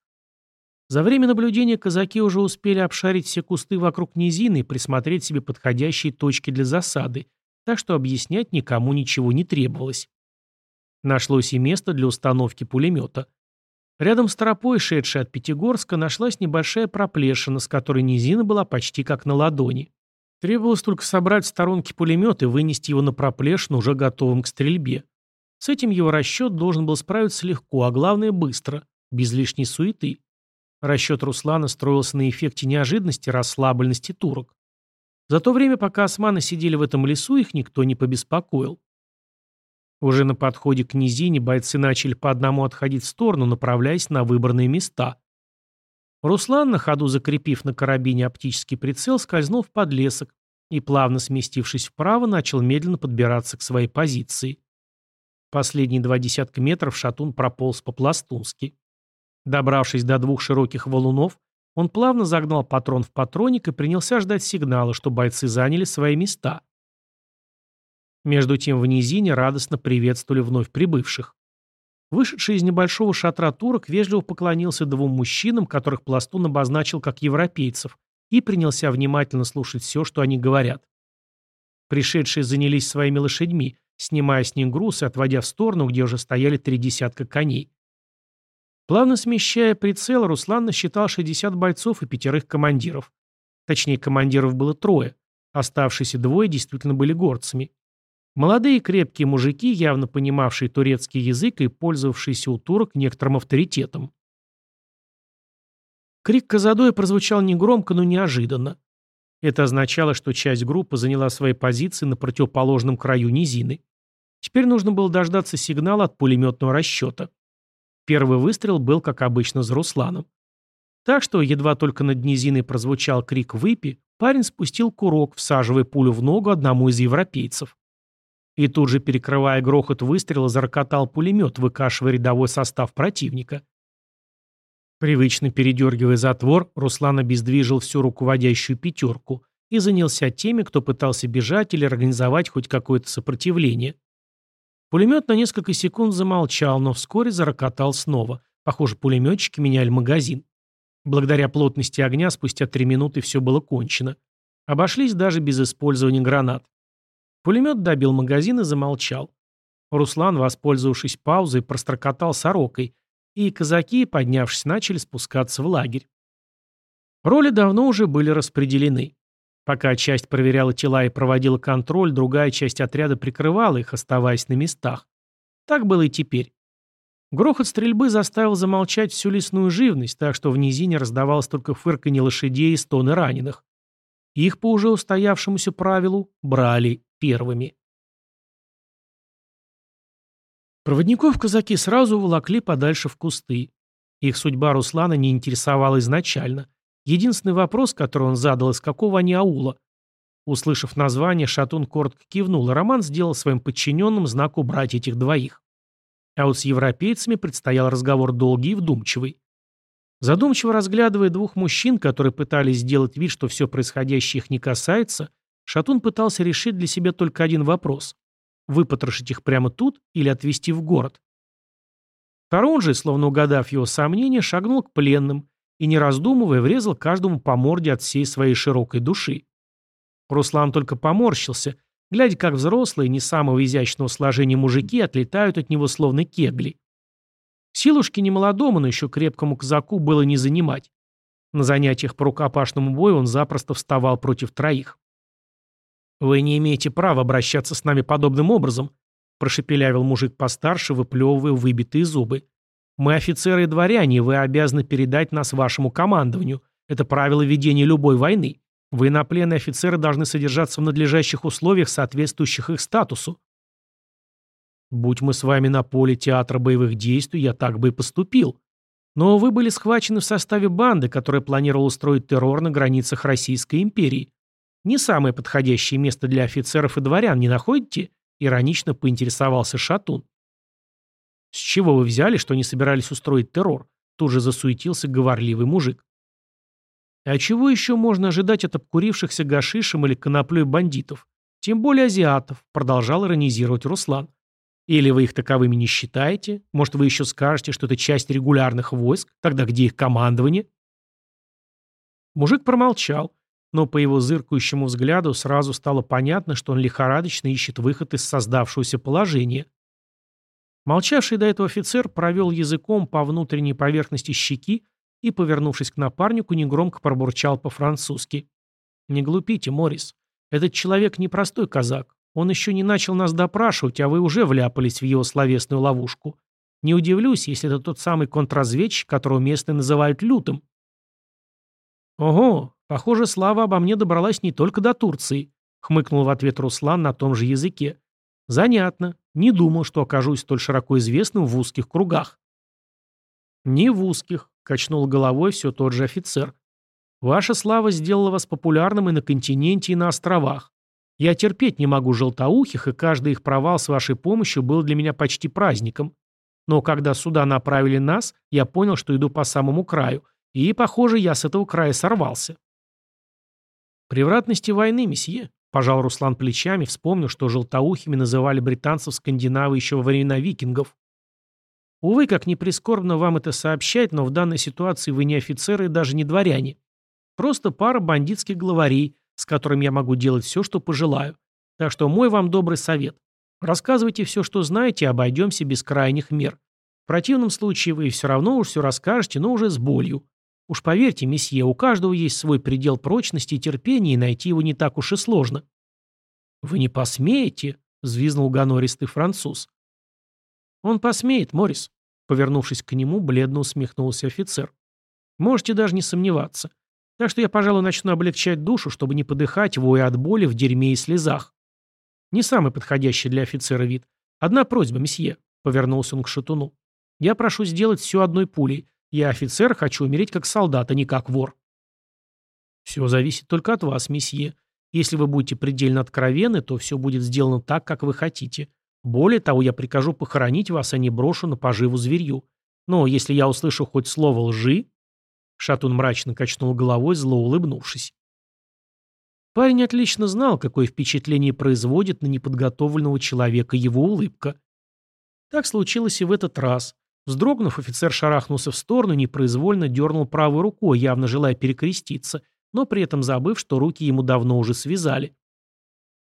За время наблюдения казаки уже успели обшарить все кусты вокруг низины и присмотреть себе подходящие точки для засады, так что объяснять никому ничего не требовалось. Нашлось и место для установки пулемета. Рядом с тропой, шедшей от Пятигорска, нашлась небольшая проплешина, с которой низина была почти как на ладони. Требовалось только собрать в сторонке пулемет и вынести его на проплешину, уже готовым к стрельбе. С этим его расчет должен был справиться легко, а главное быстро, без лишней суеты. Расчет Руслана строился на эффекте неожиданности расслабленности турок. За то время, пока османы сидели в этом лесу, их никто не побеспокоил. Уже на подходе к низине бойцы начали по одному отходить в сторону, направляясь на выбранные места. Руслан, на ходу закрепив на карабине оптический прицел, скользнул в подлесок и, плавно сместившись вправо, начал медленно подбираться к своей позиции. Последние два десятка метров шатун прополз по-пластунски. Добравшись до двух широких валунов, он плавно загнал патрон в патроник и принялся ждать сигнала, что бойцы заняли свои места. Между тем в низине радостно приветствовали вновь прибывших. Вышедший из небольшого шатра турок вежливо поклонился двум мужчинам, которых пластун обозначил как европейцев, и принялся внимательно слушать все, что они говорят. Пришедшие занялись своими лошадьми, снимая с них груз и отводя в сторону, где уже стояли три десятка коней. Плавно смещая прицел, Руслан насчитал 60 бойцов и пятерых командиров. Точнее, командиров было трое. Оставшиеся двое действительно были горцами. Молодые крепкие мужики, явно понимавшие турецкий язык и пользовавшиеся у турок некоторым авторитетом. Крик Казадоя прозвучал негромко, но неожиданно. Это означало, что часть группы заняла свои позиции на противоположном краю низины. Теперь нужно было дождаться сигнала от пулеметного расчета. Первый выстрел был, как обычно, за Русланом. Так что, едва только над низиной прозвучал крик «Выпи», парень спустил курок, всаживая пулю в ногу одному из европейцев. И тут же, перекрывая грохот выстрела, зарокотал пулемет, выкашивая рядовой состав противника. Привычно передергивая затвор, Руслан обездвижил всю руководящую пятерку и занялся теми, кто пытался бежать или организовать хоть какое-то сопротивление. Пулемет на несколько секунд замолчал, но вскоре зарокотал снова. Похоже, пулеметчики меняли магазин. Благодаря плотности огня спустя три минуты все было кончено. Обошлись даже без использования гранат. Пулемет добил магазин и замолчал. Руслан, воспользовавшись паузой, прострокотал сорокой, и казаки, поднявшись, начали спускаться в лагерь. Роли давно уже были распределены. Пока часть проверяла тела и проводила контроль, другая часть отряда прикрывала их, оставаясь на местах. Так было и теперь. Грохот стрельбы заставил замолчать всю лесную живность, так что в низине раздавалось только фырканье лошадей и стоны раненых. Их по уже устоявшемуся правилу брали первыми. Проводников казаки сразу уволокли подальше в кусты. Их судьба Руслана не интересовала изначально. Единственный вопрос, который он задал, из какого они аула. Услышав название, Шатун коротко кивнул, и Роман сделал своим подчиненным знак убрать этих двоих. А вот с европейцами предстоял разговор долгий и вдумчивый. Задумчиво разглядывая двух мужчин, которые пытались сделать вид, что все происходящее их не касается, Шатун пытался решить для себя только один вопрос. Выпотрошить их прямо тут или отвезти в город? Тарун же, словно угадав его сомнения, шагнул к пленным, и, не раздумывая, врезал каждому по морде от всей своей широкой души. Руслан только поморщился, глядя, как взрослые, не самого изящного сложения мужики отлетают от него словно кегли. Силушки немолодому, но еще крепкому казаку было не занимать. На занятиях по рукопашному бою он запросто вставал против троих. «Вы не имеете права обращаться с нами подобным образом», прошепелявил мужик постарше, выплевывая выбитые зубы. Мы офицеры и дворяне, вы обязаны передать нас вашему командованию. Это правило ведения любой войны. Военнопленные офицеры должны содержаться в надлежащих условиях, соответствующих их статусу. Будь мы с вами на поле театра боевых действий, я так бы и поступил. Но вы были схвачены в составе банды, которая планировала устроить террор на границах Российской империи. Не самое подходящее место для офицеров и дворян, не находите? Иронично поинтересовался Шатун. «С чего вы взяли, что они собирались устроить террор?» Тут же засуетился говорливый мужик. А чего еще можно ожидать от обкурившихся гашишем или коноплей бандитов? Тем более азиатов, продолжал иронизировать Руслан. Или вы их таковыми не считаете? Может, вы еще скажете, что это часть регулярных войск? Тогда где их командование? Мужик промолчал, но по его зыркающему взгляду сразу стало понятно, что он лихорадочно ищет выход из создавшегося положения. Молчавший до этого офицер провел языком по внутренней поверхности щеки и, повернувшись к напарнику, негромко пробурчал по-французски. «Не глупите, Морис. Этот человек непростой казак. Он еще не начал нас допрашивать, а вы уже вляпались в его словесную ловушку. Не удивлюсь, если это тот самый контрразведчик, которого местные называют лютым». «Ого, похоже, слава обо мне добралась не только до Турции», — хмыкнул в ответ Руслан на том же языке. «Занятно. Не думал, что окажусь столь широко известным в узких кругах. Не в узких, качнул головой все тот же офицер. Ваша слава сделала вас популярным и на континенте, и на островах. Я терпеть не могу желтоухих, и каждый их провал с вашей помощью был для меня почти праздником. Но когда сюда направили нас, я понял, что иду по самому краю, и, похоже, я с этого края сорвался. Превратности войны, месье, Пожал Руслан плечами, вспомнил, что желтоухими называли британцев скандинавы еще во времена викингов. Увы, как ни прискорбно вам это сообщать, но в данной ситуации вы не офицеры и даже не дворяне. Просто пара бандитских главарей, с которыми я могу делать все, что пожелаю. Так что мой вам добрый совет. Рассказывайте все, что знаете, и обойдемся без крайних мер. противном случае вы все равно уж все расскажете, но уже с болью. Уж поверьте, месье, у каждого есть свой предел прочности и терпения, и найти его не так уж и сложно. «Вы не посмеете?» — взвизнул гонористый француз. «Он посмеет, Морис», — повернувшись к нему, бледно усмехнулся офицер. «Можете даже не сомневаться. Так что я, пожалуй, начну облегчать душу, чтобы не подыхать, воя от боли в дерьме и слезах. Не самый подходящий для офицера вид. Одна просьба, месье», — повернулся он к шатуну. «Я прошу сделать все одной пулей. Я офицер, хочу умереть как солдат, а не как вор. Все зависит только от вас, месье. Если вы будете предельно откровенны, то все будет сделано так, как вы хотите. Более того, я прикажу похоронить вас, а не брошу на поживу зверью. Но если я услышу хоть слово лжи...» Шатун мрачно качнул головой, зло улыбнувшись. Парень отлично знал, какое впечатление производит на неподготовленного человека его улыбка. Так случилось и в этот раз. Вздрогнув, офицер шарахнулся в сторону и непроизвольно дернул правой рукой, явно желая перекреститься, но при этом забыв, что руки ему давно уже связали.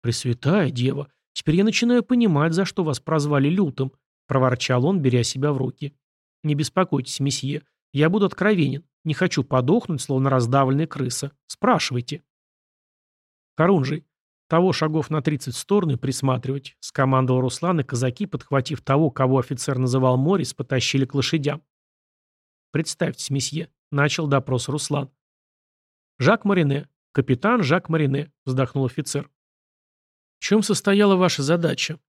«Пресвятая дева, теперь я начинаю понимать, за что вас прозвали лютым», — проворчал он, беря себя в руки. «Не беспокойтесь, месье, я буду откровенен. Не хочу подохнуть, словно раздавленная крыса. Спрашивайте». «Харунжий, того шагов на 30 в сторону присматривать», — скомандовал Руслан, и казаки, подхватив того, кого офицер называл Морис, потащили к лошадям. «Представьтесь, месье», — начал допрос Руслан. «Жак Марине, капитан Жак Марине», — вздохнул офицер. «В чем состояла ваша задача?»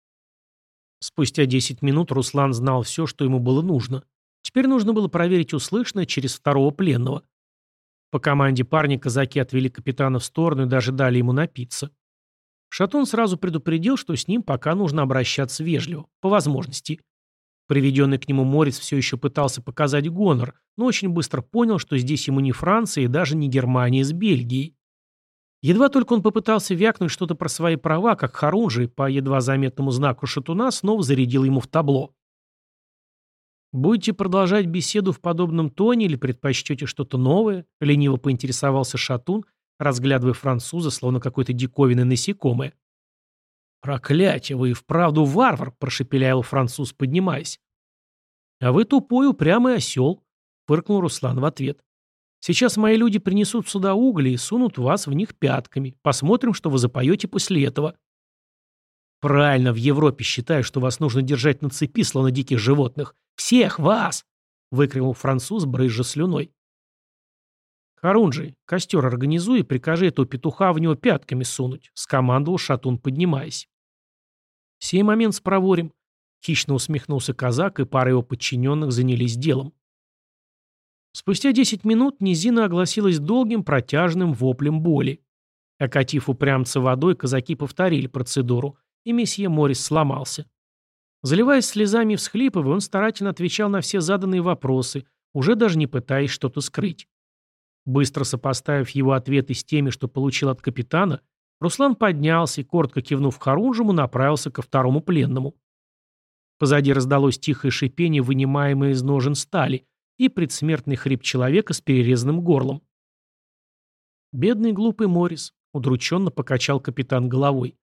Спустя 10 минут Руслан знал все, что ему было нужно. Теперь нужно было проверить услышанное через второго пленного. По команде парня казаки отвели капитана в сторону и даже дали ему напиться. Шатун сразу предупредил, что с ним пока нужно обращаться вежливо, по возможности. Приведенный к нему Морец все еще пытался показать гонор, но очень быстро понял, что здесь ему не Франция и даже не Германия с Бельгией. Едва только он попытался вякнуть что-то про свои права, как Харунжи по едва заметному знаку шатуна снова зарядил ему в табло. «Будете продолжать беседу в подобном тоне или предпочтете что-то новое?» — лениво поинтересовался шатун, разглядывая француза, словно какой-то диковинный насекомое. «Проклятие, вы и вправду варвар!» – прошепелял француз, поднимаясь. «А вы тупой, упрямый осел!» – фыркнул Руслан в ответ. «Сейчас мои люди принесут сюда угли и сунут вас в них пятками. Посмотрим, что вы запоете после этого». «Правильно, в Европе считаю, что вас нужно держать на цепи, словно диких животных. Всех вас!» – выкрикнул француз, брызжа слюной. «Харунжий, костер организуй и прикажи этого петуха в него пятками сунуть», — скомандовал Шатун, поднимаясь. «Сей момент спроворим», — хищно усмехнулся казак, и пара его подчиненных занялись делом. Спустя десять минут низина огласилась долгим протяжным воплем боли. Окатив упрямца водой, казаки повторили процедуру, и месье Морис сломался. Заливаясь слезами и всхлипывая, он старательно отвечал на все заданные вопросы, уже даже не пытаясь что-то скрыть. Быстро сопоставив его ответы с теми, что получил от капитана, Руслан поднялся и, коротко кивнув Харунжему, направился ко второму пленному. Позади раздалось тихое шипение, вынимаемое из ножен стали, и предсмертный хрип человека с перерезанным горлом. «Бедный глупый Морис», — удрученно покачал капитан головой.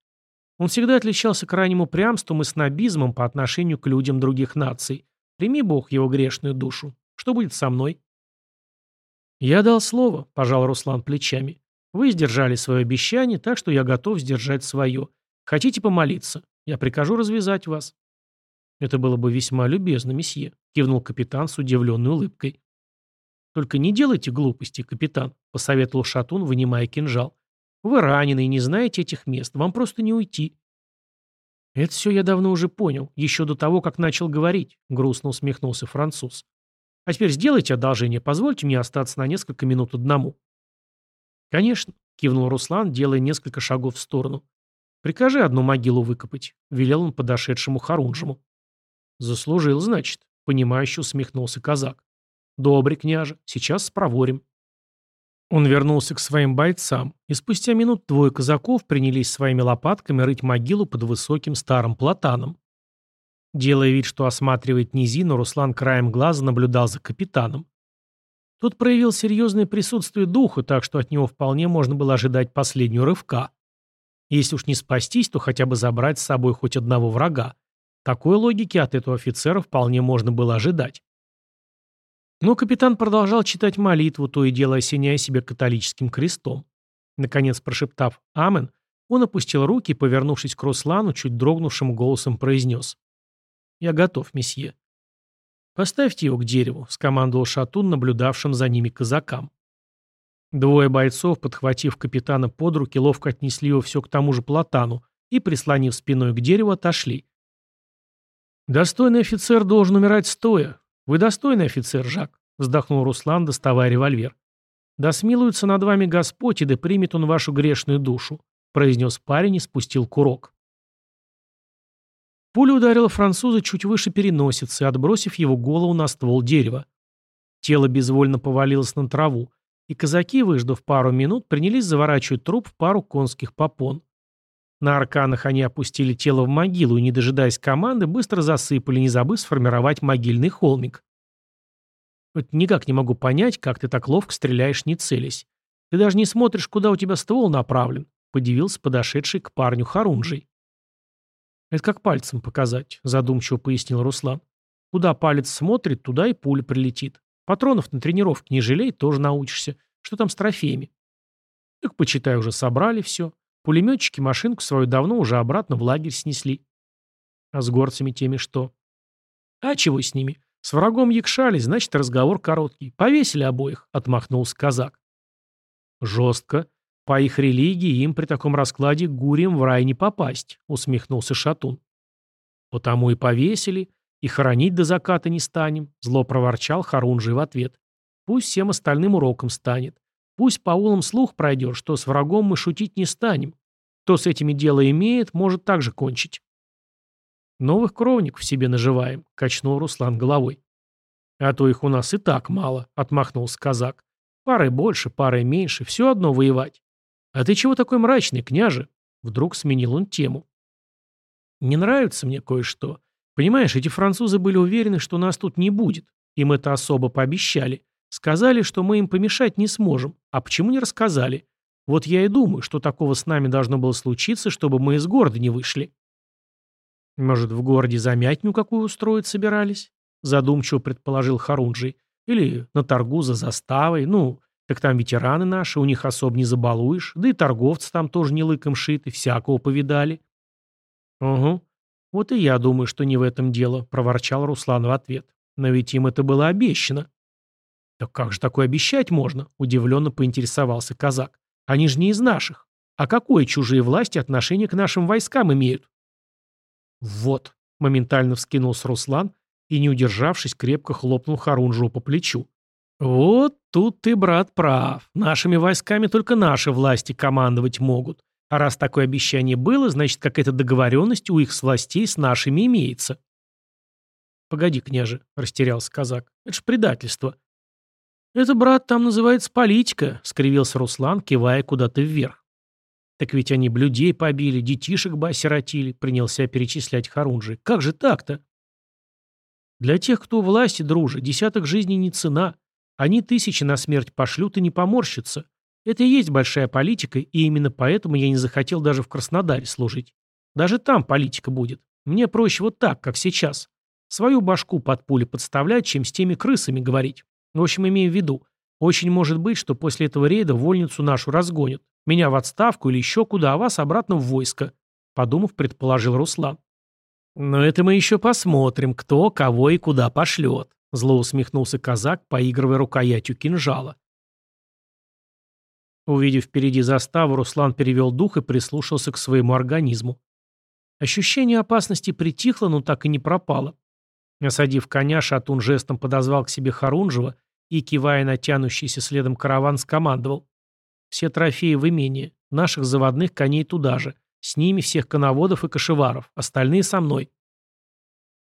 Он всегда отличался крайним упрямством и снобизмом по отношению к людям других наций. Прими Бог его грешную душу. Что будет со мной? «Я дал слово», – пожал Руслан плечами. «Вы сдержали свое обещание, так что я готов сдержать свое. Хотите помолиться? Я прикажу развязать вас». «Это было бы весьма любезно, месье», – кивнул капитан с удивленной улыбкой. «Только не делайте глупости, капитан», – посоветовал Шатун, вынимая кинжал. «Вы ранены и не знаете этих мест. Вам просто не уйти». «Это все я давно уже понял, еще до того, как начал говорить», — грустно усмехнулся француз. А теперь сделайте одолжение, позвольте мне остаться на несколько минут одному». «Конечно», — кивнул Руслан, делая несколько шагов в сторону. «Прикажи одну могилу выкопать», — велел он подошедшему Харунжему. «Заслужил, значит», — понимающе усмехнулся казак. «Добрый, княже, сейчас спроворим». Он вернулся к своим бойцам, и спустя минут двое казаков принялись своими лопатками рыть могилу под высоким старым платаном. Делая вид, что осматривает низину, Руслан краем глаза наблюдал за капитаном. Тот проявил серьезное присутствие духа, так что от него вполне можно было ожидать последнего рывка. Если уж не спастись, то хотя бы забрать с собой хоть одного врага. Такой логики от этого офицера вполне можно было ожидать. Но капитан продолжал читать молитву, то и дело осеняя себя католическим крестом. Наконец, прошептав «Амен», он опустил руки и, повернувшись к Руслану, чуть дрогнувшим голосом произнес. «Я готов, месье». «Поставьте его к дереву», — скомандовал Шатун, наблюдавшим за ними казакам. Двое бойцов, подхватив капитана под руки, ловко отнесли его все к тому же платану и, прислонив спиной к дереву, отошли. «Достойный офицер должен умирать стоя. Вы достойный офицер, Жак», — вздохнул Руслан, доставая револьвер. «Да смилуется над вами Господь, и да примет он вашу грешную душу», — произнес парень и спустил курок. Пуля ударила француза чуть выше переносицы, отбросив его голову на ствол дерева. Тело безвольно повалилось на траву, и казаки, выждав пару минут, принялись заворачивать труп в пару конских попон. На арканах они опустили тело в могилу и, не дожидаясь команды, быстро засыпали, не забыв сформировать могильный холмик. Вот никак не могу понять, как ты так ловко стреляешь, не целясь. Ты даже не смотришь, куда у тебя ствол направлен, подивился подошедший к парню Харунжий. Это как пальцем показать, задумчиво пояснил Руслан. Куда палец смотрит, туда и пуля прилетит. Патронов на тренировке не жалей, тоже научишься. Что там с трофеями? Так, почитай, уже собрали все. Пулеметчики машинку свою давно уже обратно в лагерь снесли. А с горцами теми что? А чего с ними? С врагом якшались, значит, разговор короткий. Повесили обоих, отмахнулся казак. Жестко. По их религии им при таком раскладе гурием в рай не попасть, усмехнулся Шатун. Потому и повесили, и хоронить до заката не станем, зло проворчал Харунжий в ответ. Пусть всем остальным уроком станет. Пусть по улам слух пройдет, что с врагом мы шутить не станем. Кто с этими дело имеет, может так же кончить. Новых кровников себе наживаем, качнул Руслан головой. А то их у нас и так мало, отмахнулся казак. Парой больше, парой меньше, все одно воевать. А ты чего такой мрачный, княже? Вдруг сменил он тему. Не нравится мне кое-что. Понимаешь, эти французы были уверены, что нас тут не будет. Им это особо пообещали. Сказали, что мы им помешать не сможем. А почему не рассказали? Вот я и думаю, что такого с нами должно было случиться, чтобы мы из города не вышли. Может, в городе замятню какую устроить собирались? Задумчиво предположил Харунжий. Или на торгу за заставой. Ну, так там ветераны наши, у них особо не забалуешь. Да и торговцы там тоже не лыком шиты, всякого повидали. Угу. Вот и я думаю, что не в этом дело, проворчал Руслан в ответ. Но ведь им это было обещано. «Так как же такое обещать можно?» – удивленно поинтересовался казак. «Они же не из наших. А какое чужие власти отношение к нашим войскам имеют?» «Вот», – моментально вскинулся Руслан и, не удержавшись, крепко хлопнул Харунжу по плечу. «Вот тут ты, брат, прав. Нашими войсками только наши власти командовать могут. А раз такое обещание было, значит, какая-то договоренность у их с властей с нашими имеется». «Погоди, княже», — растерялся казак, — «это ж предательство. «Это, брат, там называется политика», — скривился Руслан, кивая куда-то вверх. «Так ведь они блюдей побили, детишек бы осиротили», — принялся перечислять Харунжи. «Как же так-то?» «Для тех, кто у власти, дружи, десяток жизней не цена. Они тысячи на смерть пошлют и не поморщатся. Это и есть большая политика, и именно поэтому я не захотел даже в Краснодаре служить. Даже там политика будет. Мне проще вот так, как сейчас. Свою башку под пули подставлять, чем с теми крысами говорить». В общем, имею в виду, очень может быть, что после этого рейда вольницу нашу разгонят. Меня в отставку или еще куда, а вас обратно в войско», — подумав, предположил Руслан. «Но это мы еще посмотрим, кто, кого и куда пошлет», — зло усмехнулся казак, поигрывая рукоятью кинжала. Увидев впереди заставу, Руслан перевел дух и прислушался к своему организму. Ощущение опасности притихло, но так и не пропало. Осадив коня, Шатун жестом подозвал к себе Харунжева и, кивая на тянущийся следом караван, скомандовал. «Все трофеи в имении. Наших заводных коней туда же. С ними всех коноводов и кошеваров. Остальные со мной».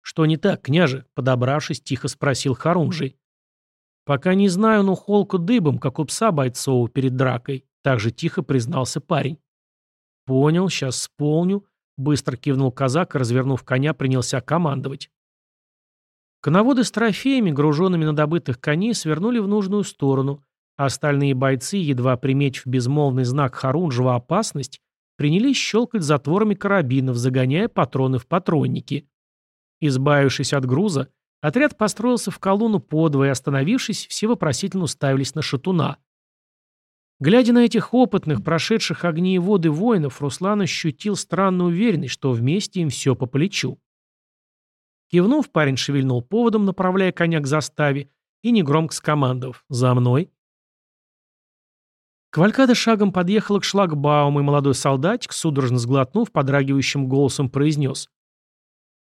«Что не так, княже?» — подобравшись, тихо спросил Харунжий. «Пока не знаю, но холку дыбом, как у пса бойцову перед дракой», — так же тихо признался парень. «Понял, сейчас сполню», — быстро кивнул казак и, развернув коня, принялся командовать. Коноводы с трофеями, груженными на добытых коней, свернули в нужную сторону, а остальные бойцы, едва приметив безмолвный знак Харунжева «опасность», принялись щелкать затворами карабинов, загоняя патроны в патронники. Избавившись от груза, отряд построился в колонну подвое, остановившись, все вопросительно уставились на шатуна. Глядя на этих опытных, прошедших огни и воды воинов, Руслан ощутил странную уверенность, что вместе им все по плечу. Кивнув, парень шевельнул поводом, направляя коня к заставе, и негромко скомандовав «За мной!». Кавалькада шагом подъехала к шлагбауму, и молодой солдатик, судорожно сглотнув, подрагивающим голосом произнес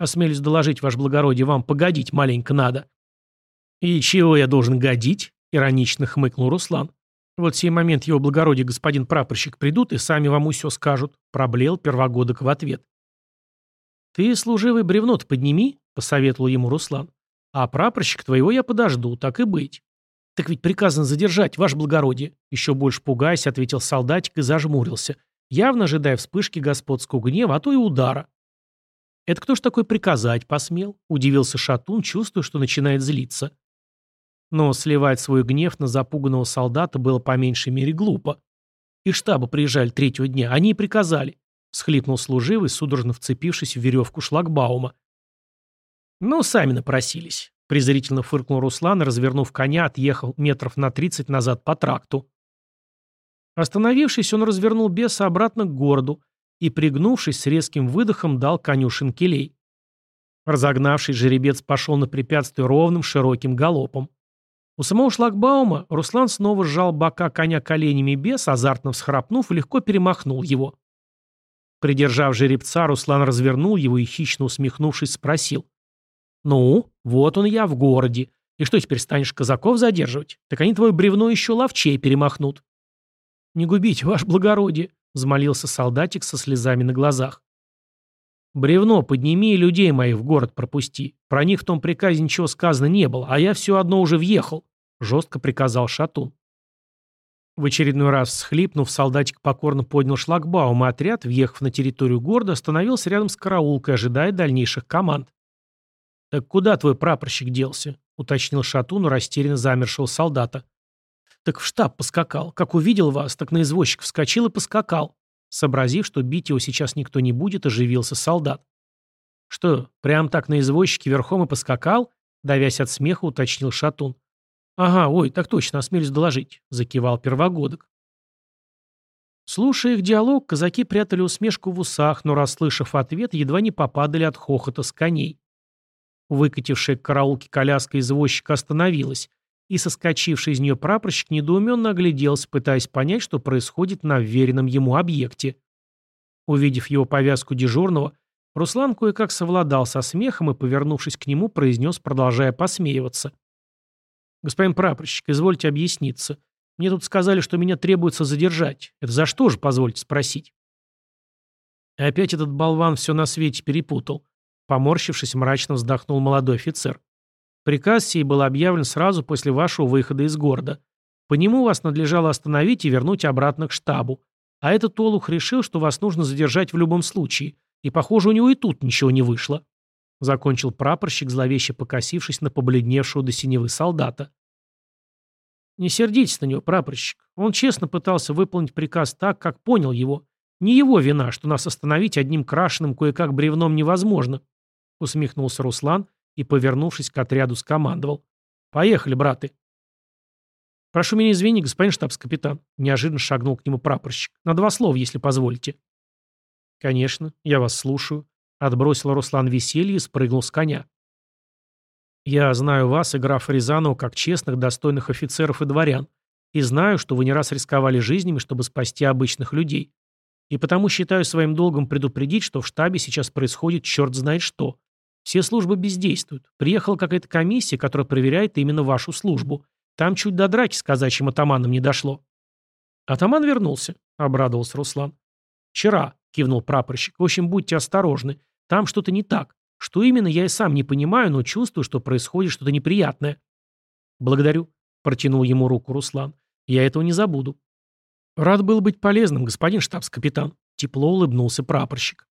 «Осмелюсь доложить, ваше благородие, вам погодить маленько надо». «И чего я должен годить?» — иронично хмыкнул Руслан. «Вот в сей момент его благородие господин прапорщик придут и сами вам все скажут», — проблеял первогодок в ответ. «Ты, служивый, бревно-то подними», — посоветовал ему Руслан. «А прапорщик твоего я подожду, так и быть». «Так ведь приказано задержать, ваше благородие», — еще больше пугаясь, ответил солдатик и зажмурился, явно ожидая вспышки господского гнева, а то и удара. «Это кто ж такой приказать посмел?» — удивился Шатун, чувствуя, что начинает злиться. Но сливать свой гнев на запуганного солдата было по меньшей мере глупо. Из штаба приезжали третьего дня, они и приказали. — схлипнул служивый, судорожно вцепившись в веревку шлагбаума. «Ну, сами напросились», — презрительно фыркнул Руслан и, развернув коня, отъехал метров на тридцать назад по тракту. Остановившись, он развернул беса обратно к городу и, пригнувшись, с резким выдохом дал коню шинкелей. Разогнавший жеребец пошел на препятствие ровным широким галопом. У самого шлагбаума Руслан снова сжал бока коня коленями без, азартно всхрапнув, легко перемахнул его. Придержав жеребца, Руслан развернул его и, хищно усмехнувшись, спросил. «Ну, вот он я в городе. И что, теперь станешь казаков задерживать? Так они твое бревно еще ловчей перемахнут». «Не губите, ваше благородие», — взмолился солдатик со слезами на глазах. «Бревно подними и людей моих в город пропусти. Про них в том приказе ничего сказано не было, а я все одно уже въехал», — жестко приказал Шатун. В очередной раз всхлипнув, солдатик покорно поднял шлагбаум, и отряд, въехав на территорию города, остановился рядом с караулкой, ожидая дальнейших команд. «Так куда твой прапорщик делся?» — уточнил Шатун у растерянно замершего солдата. «Так в штаб поскакал. Как увидел вас, так на извозчик вскочил и поскакал». Сообразив, что бить его сейчас никто не будет, оживился солдат. «Что, прям так на извозчике верхом и поскакал?» Давясь от смеха, уточнил Шатун. «Ага, ой, так точно, осмелюсь доложить», — закивал первогодок. Слушая их диалог, казаки прятали усмешку в усах, но, расслышав ответ, едва не попадали от хохота с коней. Выкатившая к караулке коляска извозчика остановилась, и соскочивший из нее прапорщик недоуменно огляделся, пытаясь понять, что происходит на вверенном ему объекте. Увидев его повязку дежурного, Руслан кое-как совладал со смехом и, повернувшись к нему, произнес, продолжая посмеиваться. «Господин прапорщик, извольте объясниться. Мне тут сказали, что меня требуется задержать. Это за что же, позвольте спросить?» опять этот болван все на свете перепутал. Поморщившись, мрачно вздохнул молодой офицер. Приказ сей был объявлен сразу после вашего выхода из города. По нему вас надлежало остановить и вернуть обратно к штабу. А этот Олух решил, что вас нужно задержать в любом случае. И, похоже, у него и тут ничего не вышло. Закончил прапорщик, зловеще покосившись на побледневшего до синевы солдата. Не сердитесь на него, прапорщик. Он честно пытался выполнить приказ так, как понял его. Не его вина, что нас остановить одним крашеным кое-как бревном невозможно. Усмехнулся Руслан и, повернувшись к отряду, скомандовал. «Поехали, браты!» «Прошу меня извинить, господин штабс-капитан», — неожиданно шагнул к нему прапорщик. «На два слова, если позволите». «Конечно, я вас слушаю», Отбросил Руслан веселье и спрыгнул с коня. «Я знаю вас и графа Рязанова как честных, достойных офицеров и дворян, и знаю, что вы не раз рисковали жизнями, чтобы спасти обычных людей. И потому считаю своим долгом предупредить, что в штабе сейчас происходит черт знает что. Все службы бездействуют. Приехала какая-то комиссия, которая проверяет именно вашу службу. Там чуть до драки с казачьим атаманом не дошло». «Атаман вернулся», — обрадовался Руслан. «Вчера», — кивнул прапорщик. «В общем, будьте осторожны. Там что-то не так. Что именно, я и сам не понимаю, но чувствую, что происходит что-то неприятное. Благодарю. Протянул ему руку Руслан. Я этого не забуду. Рад был быть полезным, господин штабс-капитан. Тепло улыбнулся прапорщик.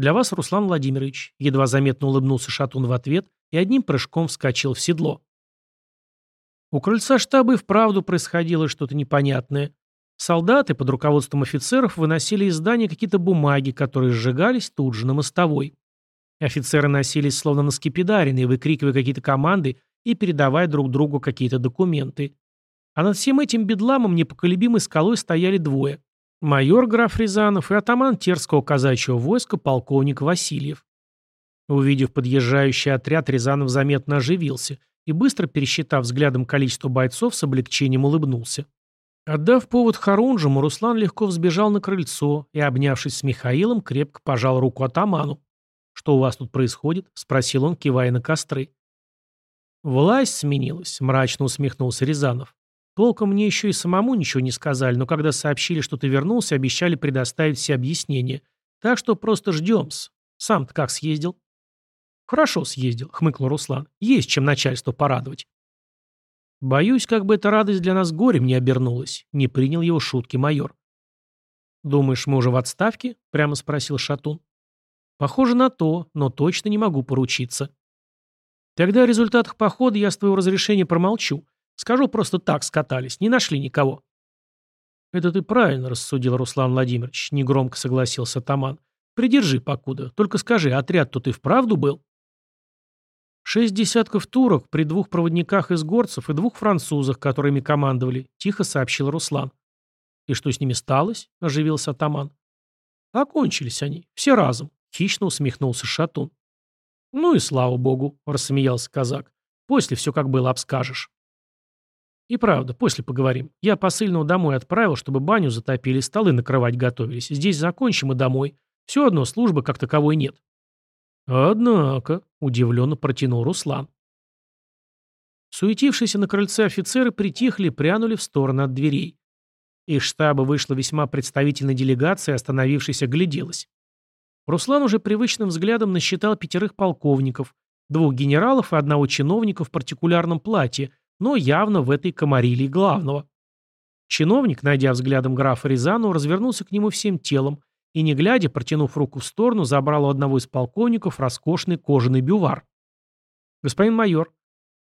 Для вас, Руслан Владимирович. Едва заметно улыбнулся Шатун в ответ и одним прыжком вскочил в седло. У крыльца штаба и вправду происходило что-то непонятное. Солдаты под руководством офицеров выносили из здания какие-то бумаги, которые сжигались тут же на мостовой. Офицеры носились словно на скипидаренные, выкрикивая какие-то команды и передавая друг другу какие-то документы. А над всем этим бедламом непоколебимой скалой стояли двое. Майор граф Рязанов и атаман Терского казачьего войска полковник Васильев. Увидев подъезжающий отряд, Рязанов заметно оживился и, быстро пересчитав взглядом количество бойцов, с облегчением улыбнулся. Отдав повод Харунжему, Руслан легко взбежал на крыльцо и, обнявшись с Михаилом, крепко пожал руку атаману. «Что у вас тут происходит?» — спросил он, кивая на костры. «Власть сменилась», — мрачно усмехнулся Рязанов. «Толком мне еще и самому ничего не сказали, но когда сообщили, что ты вернулся, обещали предоставить все объяснения. Так что просто ждем-с. Сам-то как съездил?» «Хорошо съездил», — хмыкнул Руслан. «Есть чем начальство порадовать». «Боюсь, как бы эта радость для нас горем не обернулась», — не принял его шутки майор. «Думаешь, мы уже в отставке?» — прямо спросил Шатун. «Похоже на то, но точно не могу поручиться». «Тогда о результатах похода я с твоего разрешения промолчу. Скажу, просто так скатались, не нашли никого». «Это ты правильно рассудил, Руслан Владимирович», — негромко согласился Таман. «Придержи покуда. Только скажи, отряд-то ты вправду был?» «Шесть десятков турок при двух проводниках из горцев и двух французах, которыми командовали», — тихо сообщил Руслан. «И что с ними сталось?» — оживился атаман. «Окончились они. Все разом», — хищно усмехнулся Шатун. «Ну и слава богу», — рассмеялся казак. «После все как было обскажешь». «И правда, после поговорим. Я посыльного домой отправил, чтобы баню затопили, столы накрывать готовились. Здесь закончим и домой. Все одно службы как таковой нет». «Однако», — удивленно протянул Руслан. Суетившиеся на крыльце офицеры притихли и прянули в сторону от дверей. Из штаба вышла весьма представительная делегация, остановившись, огляделась. Руслан уже привычным взглядом насчитал пятерых полковников, двух генералов и одного чиновника в партикулярном платье, но явно в этой комарилии главного. Чиновник, найдя взглядом графа Рязанова, развернулся к нему всем телом, и, не глядя, протянув руку в сторону, забрал у одного из полковников роскошный кожаный бювар. «Господин майор,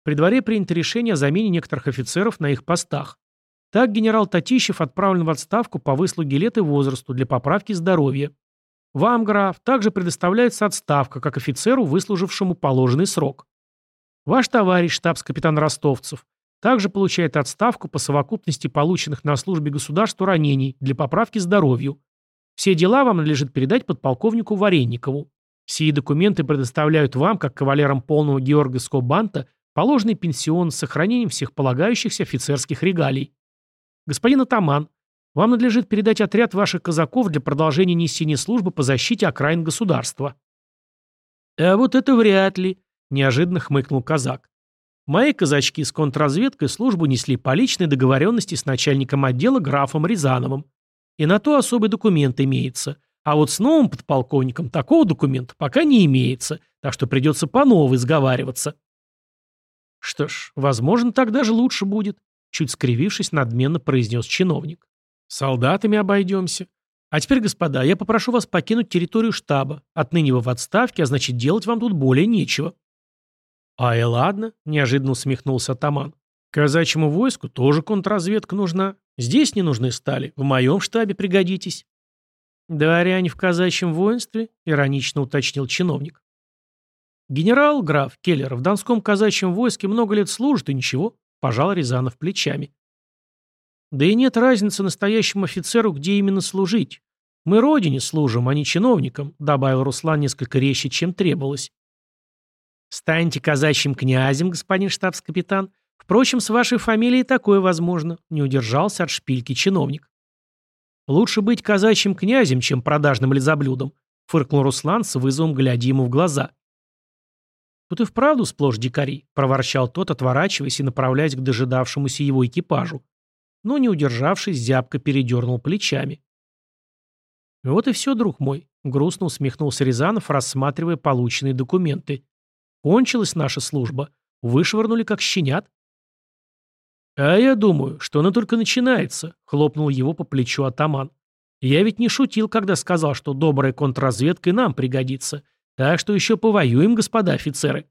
при дворе принято решение о замене некоторых офицеров на их постах. Так генерал Татищев отправлен в отставку по выслуге лет и возрасту для поправки здоровья. Вам, граф, также предоставляется отставка, как офицеру, выслужившему положенный срок. Ваш товарищ, штабс-капитан Ростовцев, также получает отставку по совокупности полученных на службе государству ранений для поправки здоровью. Все дела вам надлежит передать подполковнику Варенникову. Сии документы предоставляют вам, как кавалерам полного георгиевского банта, положенный пенсион с сохранением всех полагающихся офицерских регалий. Господин Атаман, вам надлежит передать отряд ваших казаков для продолжения несения службы по защите окраин государства». «А вот это вряд ли», — неожиданно хмыкнул казак. «Мои казачки с контрразведкой службу несли по личной договоренности с начальником отдела графом Рязановым. И на то особый документ имеется. А вот с новым подполковником такого документа пока не имеется, так что придется по новой сговариваться. Что ж, возможно, так даже лучше будет, чуть скривившись, надменно произнес чиновник. Солдатами обойдемся. А теперь, господа, я попрошу вас покинуть территорию штаба. Отныне вы в отставке, а значит, делать вам тут более нечего. А и ладно, неожиданно усмехнулся атаман. Казачьему войску тоже контрразведка нужна. Здесь не нужны стали, в моем штабе пригодитесь. Дворяне в казачьем воинстве, иронично уточнил чиновник. Генерал, граф Келлер, в Донском казачьем войске много лет служит и ничего, пожал Рязанов плечами. Да и нет разницы настоящему офицеру, где именно служить. Мы родине служим, а не чиновникам, добавил Руслан несколько резче, чем требовалось. Станьте казачьим князем, господин штабс-капитан, Впрочем, с вашей фамилией такое возможно, не удержался от шпильки чиновник. Лучше быть казачьим князем, чем продажным лизоблюдом, фыркнул Руслан с вызовом, глядя ему в глаза. Тут и вправду сплошь дикари, проворчал тот, отворачиваясь и направляясь к дожидавшемуся его экипажу. Но, не удержавшись, зябко передернул плечами. «Вот и все, друг мой», — грустно усмехнулся Рязанов, рассматривая полученные документы. «Кончилась наша служба. Вышвырнули, как щенят». «А я думаю, что она только начинается», — хлопнул его по плечу атаман. «Я ведь не шутил, когда сказал, что добрая контрразведка и нам пригодится. Так что еще повоюем, господа офицеры».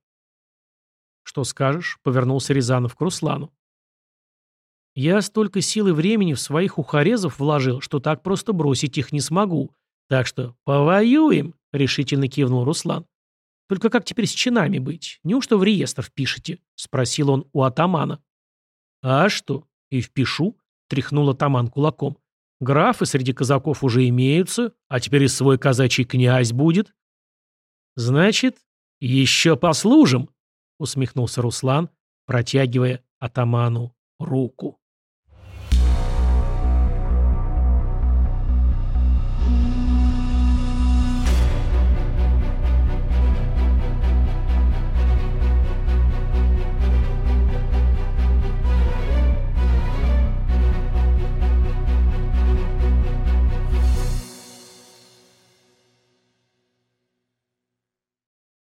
«Что скажешь?» — повернулся Рязанов к Руслану. «Я столько сил и времени в своих ухарезов вложил, что так просто бросить их не смогу. Так что повоюем», — решительно кивнул Руслан. Только как теперь с чинами быть? Неужто в реестр впишете?» — спросил он у атамана. «А что? И впишу?» — тряхнул атаман кулаком. «Графы среди казаков уже имеются, а теперь и свой казачий князь будет». «Значит, еще послужим?» — усмехнулся Руслан, протягивая атаману руку.